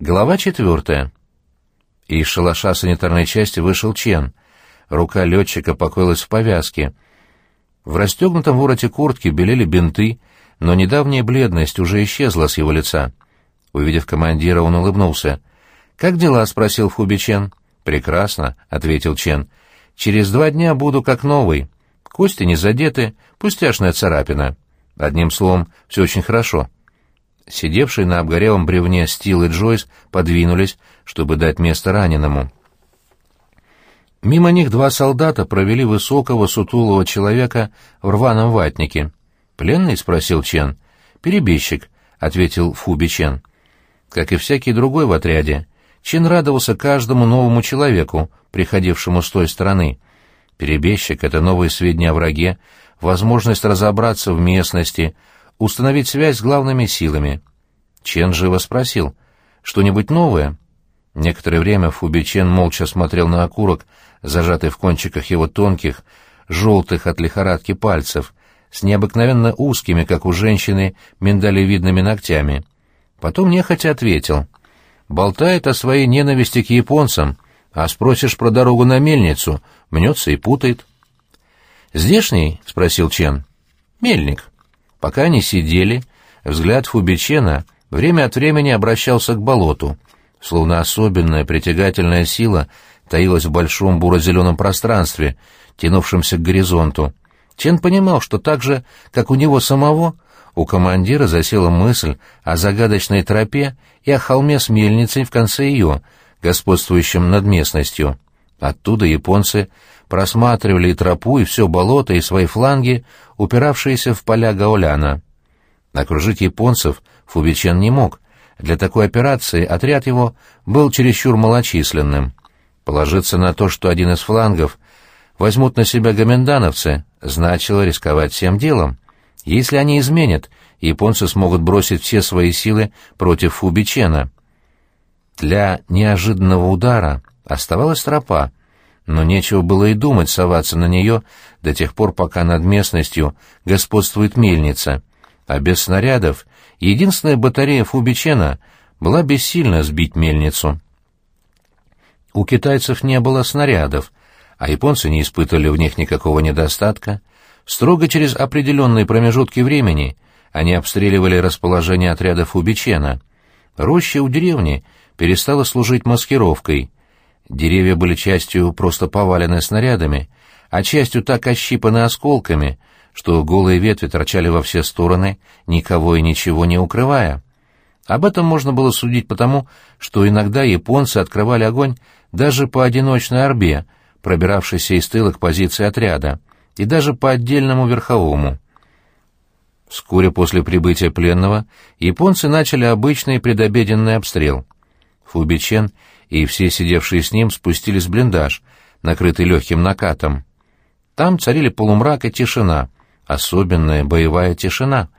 Глава четвертая. Из шалаша санитарной части вышел Чен. Рука летчика покоилась в повязке. В расстегнутом вороте куртки белели бинты, но недавняя бледность уже исчезла с его лица. Увидев командира, он улыбнулся. «Как дела?» — спросил Фуби Чен. «Прекрасно», — ответил Чен. «Через два дня буду как новый. Кости не задеты, пустяшная царапина. Одним словом, все очень хорошо». Сидевшие на обгорелом бревне Стил и Джойс подвинулись, чтобы дать место раненому. Мимо них два солдата провели высокого сутулого человека в рваном ватнике. «Пленный?» — спросил Чен. «Перебежчик», — ответил Фуби Чен. Как и всякий другой в отряде, Чен радовался каждому новому человеку, приходившему с той стороны. Перебежчик — это новые сведения о враге, возможность разобраться в местности — установить связь с главными силами. Чен живо спросил, что-нибудь новое? Некоторое время Фуби Чен молча смотрел на окурок, зажатый в кончиках его тонких, желтых от лихорадки пальцев, с необыкновенно узкими, как у женщины, миндалевидными ногтями. Потом нехотя ответил. Болтает о своей ненависти к японцам, а спросишь про дорогу на мельницу, мнется и путает. «Здешний?» — спросил Чен. «Мельник». Пока они сидели, взгляд Фубичена время от времени обращался к болоту, словно особенная притягательная сила таилась в большом буро-зеленом пространстве, тянувшемся к горизонту. Чен понимал, что так же, как у него самого, у командира засела мысль о загадочной тропе и о холме с мельницей в конце ее, господствующем над местностью. Оттуда японцы просматривали и тропу, и все болото, и свои фланги, упиравшиеся в поля Гауляна. Окружить японцев Фубичен не мог. Для такой операции отряд его был чересчур малочисленным. Положиться на то, что один из флангов возьмут на себя гомендановцы, значило рисковать всем делом. Если они изменят, японцы смогут бросить все свои силы против Фубичена. Для неожиданного удара оставалась тропа, но нечего было и думать соваться на нее до тех пор, пока над местностью господствует мельница, а без снарядов единственная батарея Фубичена была бессильна сбить мельницу. У китайцев не было снарядов, а японцы не испытывали в них никакого недостатка. Строго через определенные промежутки времени они обстреливали расположение отрядов Убичена. Роща у деревни перестала служить маскировкой — Деревья были частью просто повалены снарядами, а частью так ощипаны осколками, что голые ветви торчали во все стороны, никого и ничего не укрывая. Об этом можно было судить потому, что иногда японцы открывали огонь даже по одиночной орбе, пробиравшейся из тыла к позиции отряда, и даже по отдельному верховому. Вскоре после прибытия пленного японцы начали обычный предобеденный обстрел. Фубичен и все сидевшие с ним спустились в блиндаж, накрытый легким накатом. Там царили полумрак и тишина, особенная боевая тишина.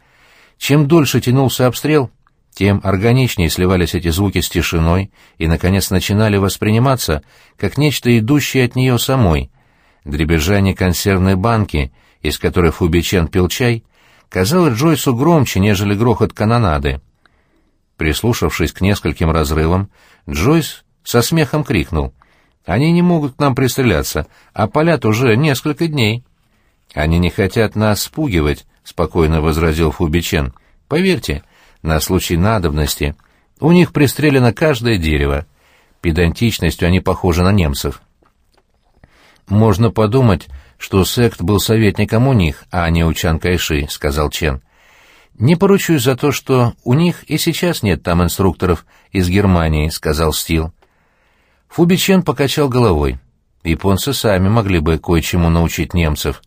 Чем дольше тянулся обстрел, тем органичнее сливались эти звуки с тишиной и, наконец, начинали восприниматься как нечто идущее от нее самой. Дребезжание консервной банки, из которой Фубичен пил чай, казалось Джойсу громче, нежели грохот канонады. Прислушавшись к нескольким разрывам, Джойс со смехом крикнул. «Они не могут к нам пристреляться, а палят уже несколько дней». «Они не хотят нас спугивать», — спокойно возразил Фубичен. «Поверьте, на случай надобности у них пристрелено каждое дерево. Педантичностью они похожи на немцев». «Можно подумать, что сект был советником у них, а не у Чан Кайши», — сказал Чен. «Не поручусь за то, что у них и сейчас нет там инструкторов из Германии», — сказал Стил. Фубичен покачал головой. Японцы сами могли бы кое-чему научить немцев.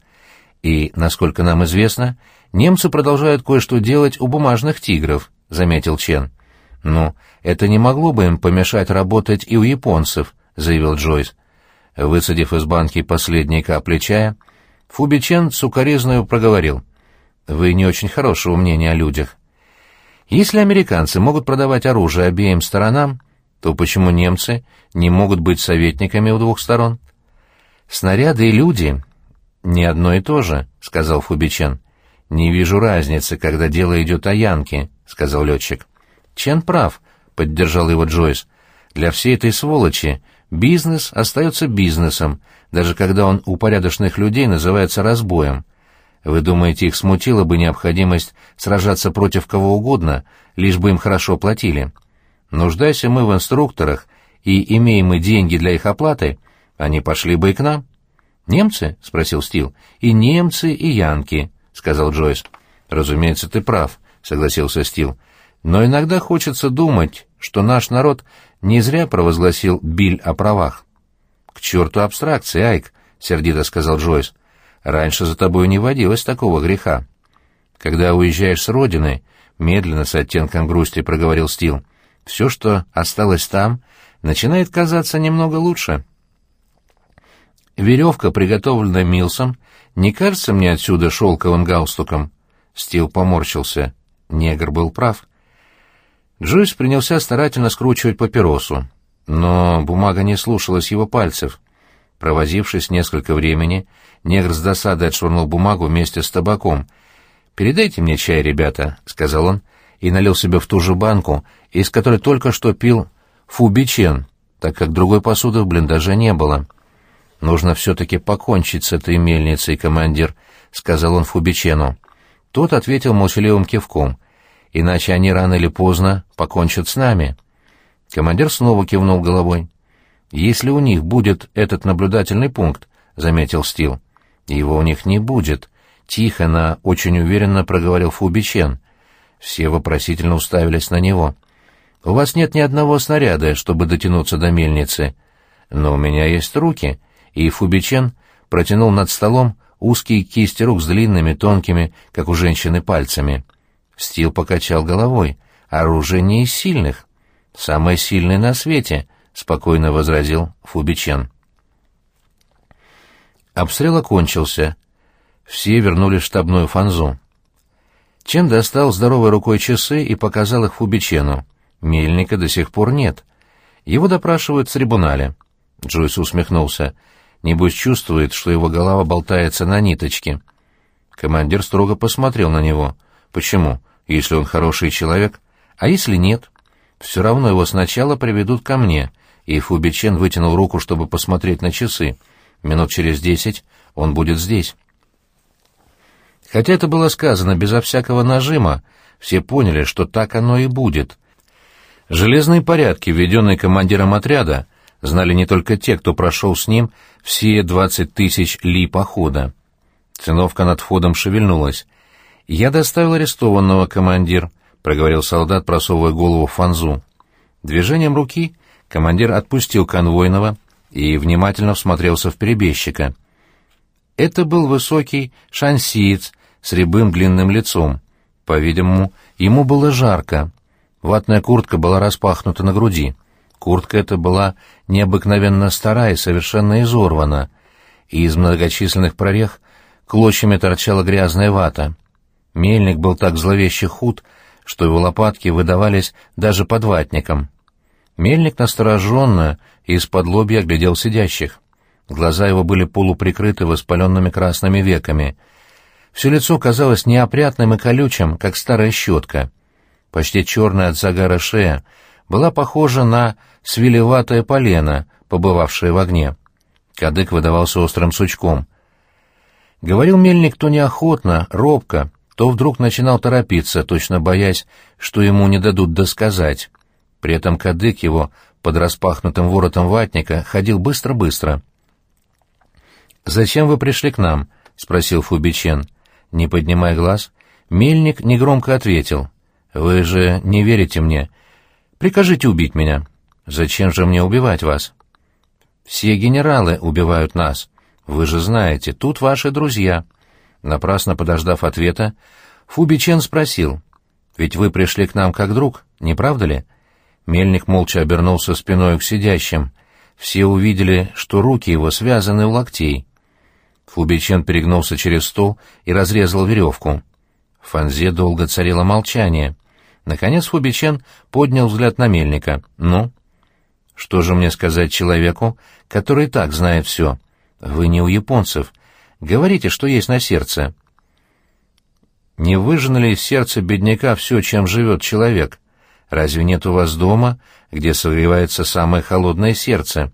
И, насколько нам известно, немцы продолжают кое-что делать у бумажных тигров, — заметил Чен. «Ну, это не могло бы им помешать работать и у японцев», — заявил Джойс. Высадив из банки последние капли чая, Фубичен сукоризную проговорил. «Вы не очень хорошего мнения о людях. Если американцы могут продавать оружие обеим сторонам, то почему немцы не могут быть советниками у двух сторон? Снаряды и люди — не одно и то же, — сказал Фубичен. Не вижу разницы, когда дело идет о Янке, — сказал летчик. Чен прав, — поддержал его Джойс. «Для всей этой сволочи бизнес остается бизнесом, даже когда он у порядочных людей называется разбоем. Вы думаете, их смутила бы необходимость сражаться против кого угодно, лишь бы им хорошо платили? Нуждайся мы в инструкторах и имеем мы деньги для их оплаты, они пошли бы и к нам». «Немцы?» — спросил Стил. «И немцы, и янки», — сказал Джойс. «Разумеется, ты прав», — согласился Стил. «Но иногда хочется думать, что наш народ не зря провозгласил Биль о правах». «К черту абстракции, Айк», — сердито сказал Джойс. «Раньше за тобой не водилось такого греха». «Когда уезжаешь с родины», — медленно, с оттенком грусти проговорил Стил, — «все, что осталось там, начинает казаться немного лучше». Веревка, приготовленная Милсом, не кажется мне отсюда шелковым галстуком. Стил поморщился. Негр был прав. Джойс принялся старательно скручивать папиросу, но бумага не слушалась его пальцев. Провозившись несколько времени, негр с досадой отшвырнул бумагу вместе с табаком. «Передайте мне чай, ребята», — сказал он, и налил себе в ту же банку, из которой только что пил фубичен, так как другой посуды в блиндаже не было. «Нужно все-таки покончить с этой мельницей, командир», — сказал он Фубичену. Тот ответил молчаливым кивком. «Иначе они рано или поздно покончат с нами». Командир снова кивнул головой. «Если у них будет этот наблюдательный пункт», — заметил Стил. «Его у них не будет», — тихо, но очень уверенно проговорил Фубичен. Все вопросительно уставились на него. «У вас нет ни одного снаряда, чтобы дотянуться до мельницы. Но у меня есть руки», — и Фубичен протянул над столом узкие кисти рук с длинными, тонкими, как у женщины, пальцами. Стил покачал головой. «Оружие не из сильных. Самое сильное на свете», — спокойно возразил Фубичен. Обстрел окончился. Все вернулись в штабную фанзу. Чен достал здоровой рукой часы и показал их Фубичену. Мельника до сих пор нет. Его допрашивают в трибунале. Джойс усмехнулся. Небось чувствует, что его голова болтается на ниточке. Командир строго посмотрел на него. Почему? Если он хороший человек? А если нет? Все равно его сначала приведут ко мне. И Фубичен вытянул руку, чтобы посмотреть на часы. Минут через десять он будет здесь. Хотя это было сказано безо всякого нажима, все поняли, что так оно и будет. Железные порядки, введенные командиром отряда, знали не только те, кто прошел с ним все двадцать тысяч ли похода. Циновка над входом шевельнулась. «Я доставил арестованного, командир», — проговорил солдат, просовывая голову в фанзу. Движением руки командир отпустил конвойного и внимательно всмотрелся в перебежчика. Это был высокий шансиец с рябым длинным лицом. По-видимому, ему было жарко. Ватная куртка была распахнута на груди. Куртка эта была необыкновенно старая и совершенно изорвана, и из многочисленных прорех клочьями торчала грязная вата. Мельник был так зловеще худ, что его лопатки выдавались даже под ватником. Мельник настороженно из-под лобья оглядел сидящих. Глаза его были полуприкрыты воспаленными красными веками. Все лицо казалось неопрятным и колючим, как старая щетка. Почти черная от загара шея была похожа на свелеватое полено, побывавшее в огне. Кадык выдавался острым сучком. Говорил мельник то неохотно, робко, то вдруг начинал торопиться, точно боясь, что ему не дадут досказать. При этом кадык его под распахнутым воротом ватника ходил быстро-быстро. «Зачем вы пришли к нам?» — спросил Фубичен. Не поднимая глаз, мельник негромко ответил. «Вы же не верите мне. Прикажите убить меня. Зачем же мне убивать вас? Все генералы убивают нас. Вы же знаете, тут ваши друзья. Напрасно подождав ответа, Фубичен спросил. Ведь вы пришли к нам как друг, не правда ли? Мельник молча обернулся спиной к сидящим. Все увидели, что руки его связаны у локтей. Фубичен перегнулся через стол и разрезал веревку. В Фанзе долго царило молчание. Наконец Фубичен поднял взгляд на мельника. «Ну?» «Что же мне сказать человеку, который так знает все? Вы не у японцев. Говорите, что есть на сердце». «Не выжжено ли из сердца бедняка все, чем живет человек?» Разве нет у вас дома, где согревается самое холодное сердце?»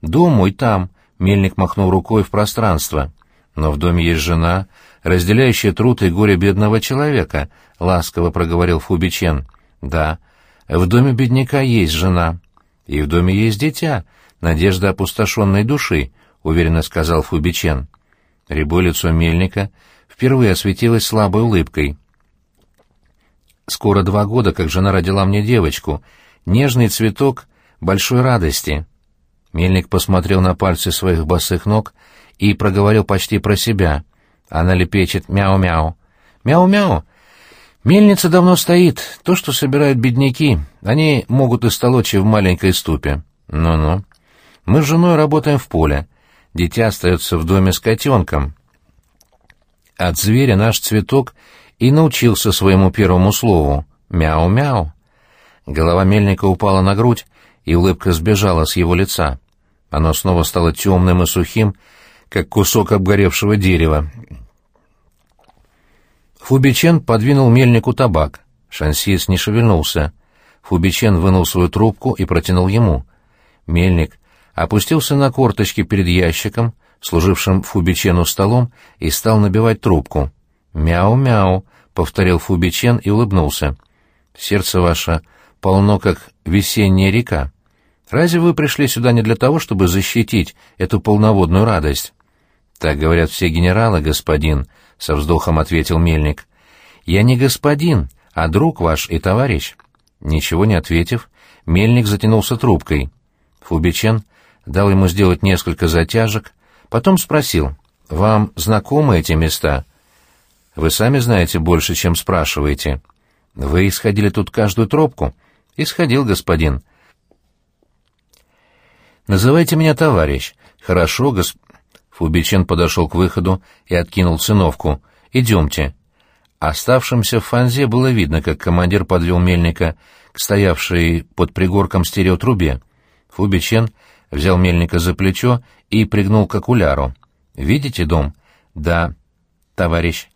«Дом мой там», — мельник махнул рукой в пространство. «Но в доме есть жена, разделяющая труд и горе бедного человека», — ласково проговорил Фубичен. «Да, в доме бедняка есть жена, и в доме есть дитя, надежда опустошенной души», — уверенно сказал Фубичен. Рябое лицо мельника впервые осветилось слабой улыбкой. «Скоро два года, как жена родила мне девочку, нежный цветок большой радости». Мельник посмотрел на пальцы своих босых ног и проговорил почти про себя. Она лепечет «мяу-мяу». «Мяу-мяу». Мельница давно стоит, то, что собирают бедняки, они могут истолочь в маленькой ступе. Ну-ну. Мы с женой работаем в поле. Дитя остается в доме с котенком. От зверя наш цветок и научился своему первому слову «мяу-мяу». Голова мельника упала на грудь, и улыбка сбежала с его лица. Оно снова стало темным и сухим, как кусок обгоревшего дерева. Фубичен подвинул мельнику табак. Шансиец не шевельнулся. Фубичен вынул свою трубку и протянул ему. Мельник опустился на корточки перед ящиком, служившим Фубичену столом, и стал набивать трубку. «Мяу-мяу», — повторил Фубичен и улыбнулся. «Сердце ваше полно, как весенняя река. Разве вы пришли сюда не для того, чтобы защитить эту полноводную радость?» «Так говорят все генералы, господин», — со вздохом ответил Мельник. «Я не господин, а друг ваш и товарищ». Ничего не ответив, Мельник затянулся трубкой. Фубичен дал ему сделать несколько затяжек, потом спросил, «Вам знакомы эти места?» «Вы сами знаете больше, чем спрашиваете». «Вы исходили тут каждую тропку?» «Исходил, господин». «Называйте меня товарищ». «Хорошо, гос...» Фубичен подошел к выходу и откинул циновку. «Идемте». Оставшимся в фанзе было видно, как командир подвел мельника к стоявшей под пригорком стереотрубе. Фубичен взял мельника за плечо и пригнул к окуляру. «Видите дом?» «Да, товарищ».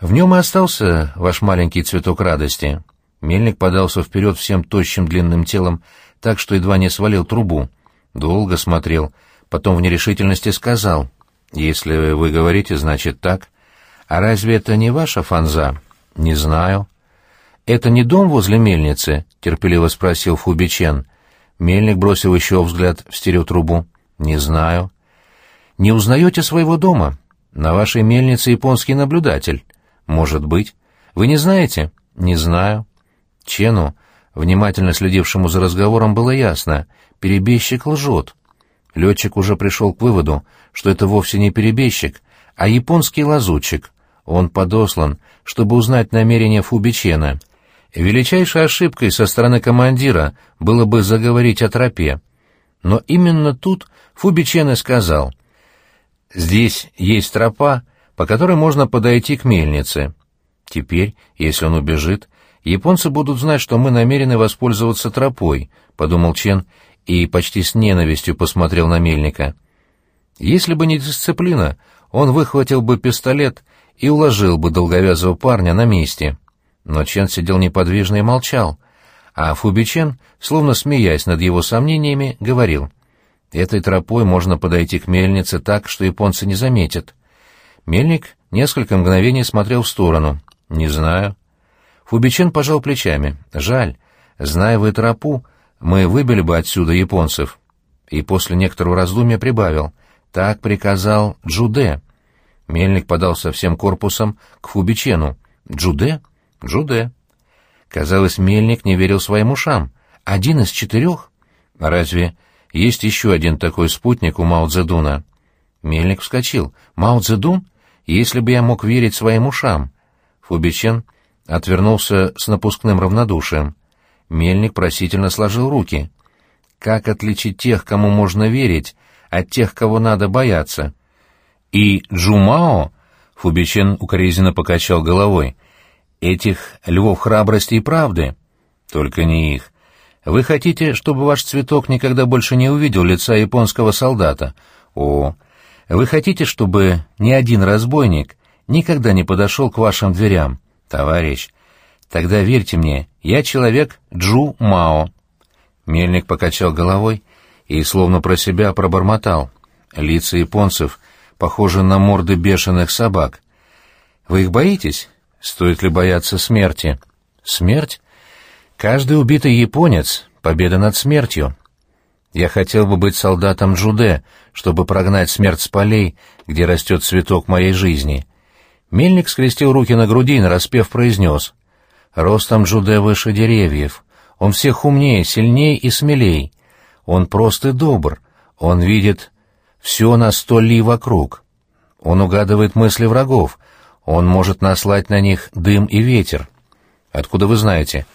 «В нем и остался ваш маленький цветок радости». Мельник подался вперед всем тощим длинным телом, так что едва не свалил трубу. Долго смотрел, потом в нерешительности сказал. «Если вы говорите, значит так. А разве это не ваша фанза?» «Не знаю». «Это не дом возле мельницы?» — терпеливо спросил Фубичен. Мельник бросил еще взгляд в стереотрубу. «Не знаю». «Не узнаете своего дома? На вашей мельнице японский наблюдатель». «Может быть». «Вы не знаете?» «Не знаю». Чену, внимательно следившему за разговором, было ясно. Перебежчик лжет. Летчик уже пришел к выводу, что это вовсе не перебежчик, а японский лазутчик. Он подослан, чтобы узнать намерения Фубичена — Величайшей ошибкой со стороны командира было бы заговорить о тропе. Но именно тут Фубичене сказал, «Здесь есть тропа, по которой можно подойти к мельнице. Теперь, если он убежит, японцы будут знать, что мы намерены воспользоваться тропой», — подумал Чен и почти с ненавистью посмотрел на мельника. Если бы не дисциплина, он выхватил бы пистолет и уложил бы долговязого парня на месте. Но Чен сидел неподвижно и молчал, а Фубичен, словно смеясь над его сомнениями, говорил, «Этой тропой можно подойти к мельнице так, что японцы не заметят». Мельник несколько мгновений смотрел в сторону. «Не знаю». Фубичен пожал плечами. «Жаль. Зная вы тропу, мы выбили бы отсюда японцев». И после некоторого раздумья прибавил. «Так приказал Джуде». Мельник подался всем корпусом к Фубичену. «Джуде?» Джуде. Казалось, мельник не верил своим ушам. Один из четырех? Разве есть еще один такой спутник у Мао Цзэдуна? Мельник вскочил. Мао Цзэдун? Если бы я мог верить своим ушам. Фубичен отвернулся с напускным равнодушием. Мельник просительно сложил руки. Как отличить тех, кому можно верить, от тех, кого надо бояться? И Джумао? Фубичен укоризненно покачал головой этих львов храбрости и правды. Только не их. Вы хотите, чтобы ваш цветок никогда больше не увидел лица японского солдата? О, вы хотите, чтобы ни один разбойник никогда не подошел к вашим дверям? Товарищ, Тогда верьте мне, я человек Джу Мао». Мельник покачал головой и словно про себя пробормотал. Лица японцев похожи на морды бешеных собак. «Вы их боитесь? Стоит ли бояться смерти?» «Смерть? Каждый убитый японец — победа над смертью. Я хотел бы быть солдатом Джуде, чтобы прогнать смерть с полей, где растет цветок моей жизни». Мельник скрестил руки на груди и нараспев произнес. «Ростом Джуде выше деревьев. Он всех умнее, сильнее и смелей. Он прост и добр. Он видит все на сто ли вокруг. Он угадывает мысли врагов. Он может наслать на них дым и ветер. Откуда вы знаете?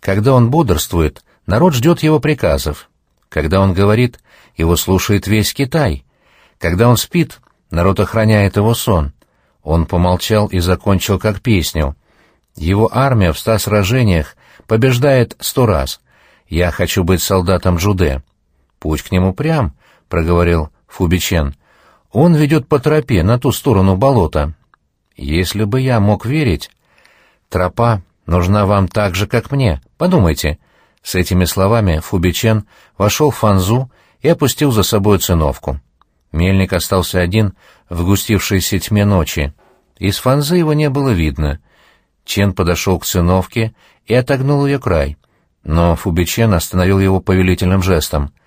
Когда он бодрствует, народ ждет его приказов. Когда он говорит, его слушает весь Китай. Когда он спит, народ охраняет его сон. Он помолчал и закончил как песню. Его армия в ста сражениях побеждает сто раз. Я хочу быть солдатом Джуде. Путь к нему прям, — проговорил Фубичен. Он ведет по тропе на ту сторону болота. Если бы я мог верить... Тропа нужна вам так же, как мне. Подумайте. С этими словами Фубичен вошел в Фанзу и опустил за собой циновку. Мельник остался один в густившейся тьме ночи. Из Фанзы его не было видно. Чен подошел к циновке и отогнул ее край. Но Фубичен остановил его повелительным жестом —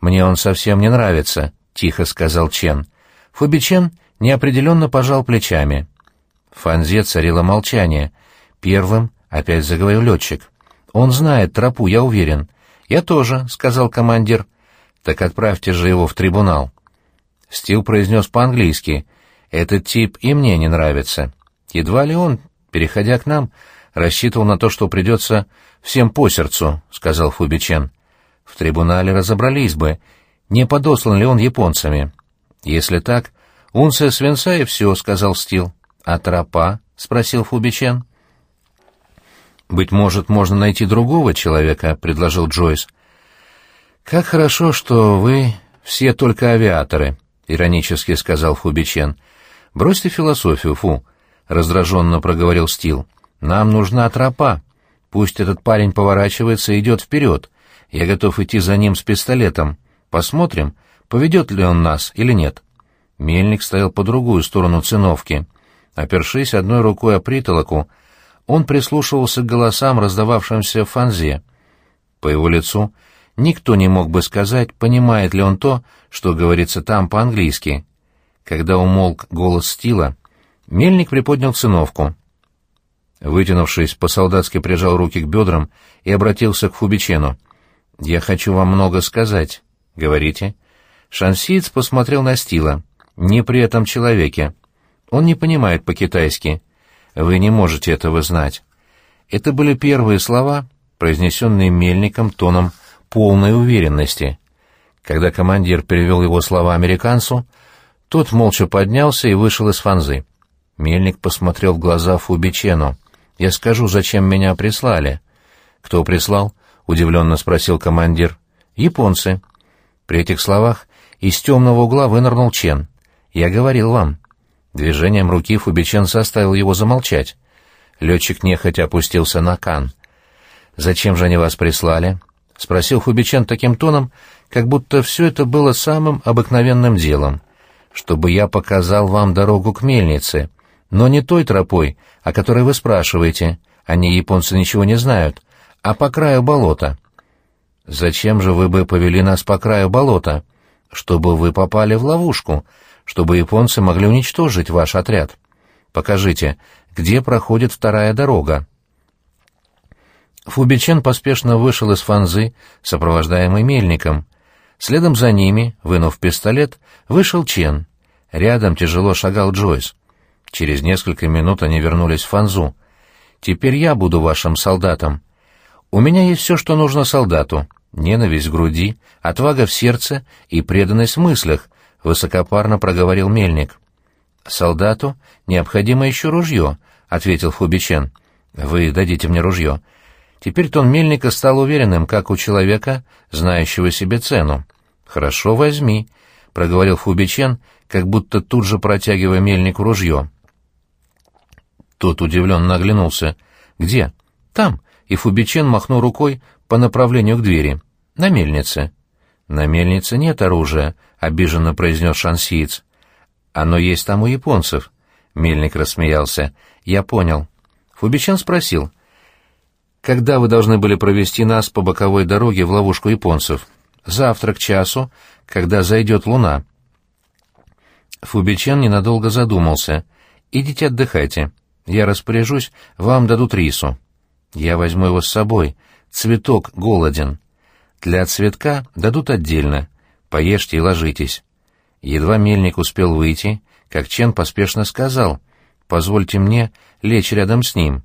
«Мне он совсем не нравится», — тихо сказал Чен. Фубичен неопределенно пожал плечами. В Фанзе царило молчание. Первым опять заговорил летчик. «Он знает тропу, я уверен». «Я тоже», — сказал командир. «Так отправьте же его в трибунал». Стил произнес по-английски. «Этот тип и мне не нравится». Едва ли он, переходя к нам, рассчитывал на то, что придется всем по сердцу, — сказал Фубичен. В трибунале разобрались бы, не подослан ли он японцами. Если так, унция свинца и все, — сказал Стил. А тропа? — спросил Фубичен. «Быть может, можно найти другого человека», — предложил Джойс. «Как хорошо, что вы все только авиаторы», — иронически сказал Фубичен. «Бросьте философию, Фу», — раздраженно проговорил Стил. «Нам нужна тропа. Пусть этот парень поворачивается и идет вперед. Я готов идти за ним с пистолетом. Посмотрим, поведет ли он нас или нет. Мельник стоял по другую сторону циновки. Опершись одной рукой о притолоку, он прислушивался к голосам, раздававшимся в фанзе. По его лицу никто не мог бы сказать, понимает ли он то, что говорится там по-английски. Когда умолк голос Стила, мельник приподнял циновку. Вытянувшись, по-солдатски прижал руки к бедрам и обратился к Фубичену. «Я хочу вам много сказать». «Говорите». Шансиц посмотрел на Стила. «Не при этом человеке. Он не понимает по-китайски. Вы не можете этого знать». Это были первые слова, произнесенные Мельником тоном полной уверенности. Когда командир перевел его слова американцу, тот молча поднялся и вышел из фанзы. Мельник посмотрел в глаза Фубичену. «Я скажу, зачем меня прислали». «Кто прислал?» удивленно спросил командир. «Японцы». При этих словах из темного угла вынырнул Чен. «Я говорил вам». Движением руки Фубичен заставил его замолчать. Летчик нехотя опустился на кан. «Зачем же они вас прислали?» — спросил Фубичен таким тоном, как будто все это было самым обыкновенным делом. «Чтобы я показал вам дорогу к мельнице, но не той тропой, о которой вы спрашиваете. Они, японцы, ничего не знают а по краю болота. Зачем же вы бы повели нас по краю болота? Чтобы вы попали в ловушку, чтобы японцы могли уничтожить ваш отряд. Покажите, где проходит вторая дорога. Фубичен поспешно вышел из фанзы, сопровождаемый мельником. Следом за ними, вынув пистолет, вышел Чен. Рядом тяжело шагал Джойс. Через несколько минут они вернулись в фанзу. «Теперь я буду вашим солдатом», у меня есть все, что нужно солдату. Ненависть в груди, отвага в сердце и преданность в мыслях, — высокопарно проговорил мельник. «Солдату необходимо еще ружье», — ответил Фубичен. «Вы дадите мне ружье». Теперь тон мельника стал уверенным, как у человека, знающего себе цену. «Хорошо, возьми», — проговорил Фубичен, как будто тут же протягивая мельнику ружье. Тот удивленно оглянулся. «Где?» Там, и Фубичен махнул рукой по направлению к двери. На мельнице. На мельнице нет оружия, обиженно произнес шансиец. Оно есть там у японцев. Мельник рассмеялся. Я понял. Фубичен спросил. Когда вы должны были провести нас по боковой дороге в ловушку японцев? Завтра к часу, когда зайдет луна. Фубичен ненадолго задумался. «Идите отдыхайте. Я распоряжусь, вам дадут рису. Я возьму его с собой. Цветок голоден. Для цветка дадут отдельно. Поешьте и ложитесь». Едва мельник успел выйти, как Чен поспешно сказал, «Позвольте мне лечь рядом с ним».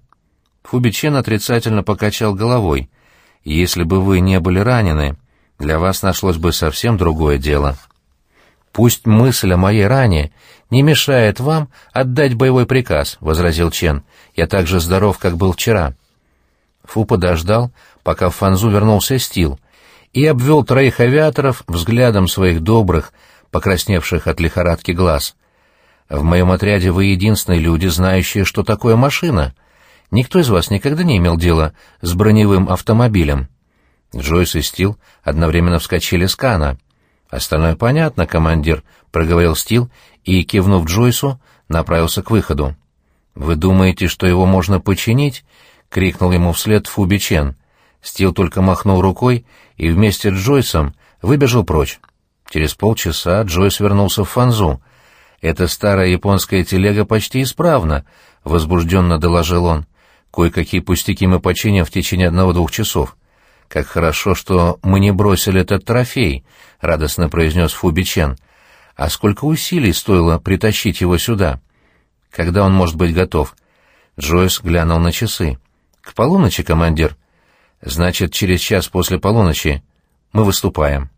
Фубичен отрицательно покачал головой. «Если бы вы не были ранены, для вас нашлось бы совсем другое дело». «Пусть мысль о моей ране не мешает вам отдать боевой приказ», — возразил Чен. «Я так же здоров, как был вчера». Фу подождал, пока в Фанзу вернулся Стил, и обвел троих авиаторов взглядом своих добрых, покрасневших от лихорадки глаз. «В моем отряде вы единственные люди, знающие, что такое машина. Никто из вас никогда не имел дела с броневым автомобилем». Джойс и Стил одновременно вскочили с Кана. «Остальное понятно, командир», — проговорил Стил и, кивнув Джойсу, направился к выходу. «Вы думаете, что его можно починить?» — крикнул ему вслед Фуби Чен. Стил только махнул рукой и вместе с Джойсом выбежал прочь. Через полчаса Джойс вернулся в Фанзу. «Эта старая японская телега почти исправна», — возбужденно доложил он. «Кое-какие пустяки мы починим в течение одного-двух часов». «Как хорошо, что мы не бросили этот трофей», — радостно произнес Фубичен. «А сколько усилий стоило притащить его сюда? Когда он может быть готов?» Джойс глянул на часы. «К полуночи, командир». «Значит, через час после полуночи мы выступаем».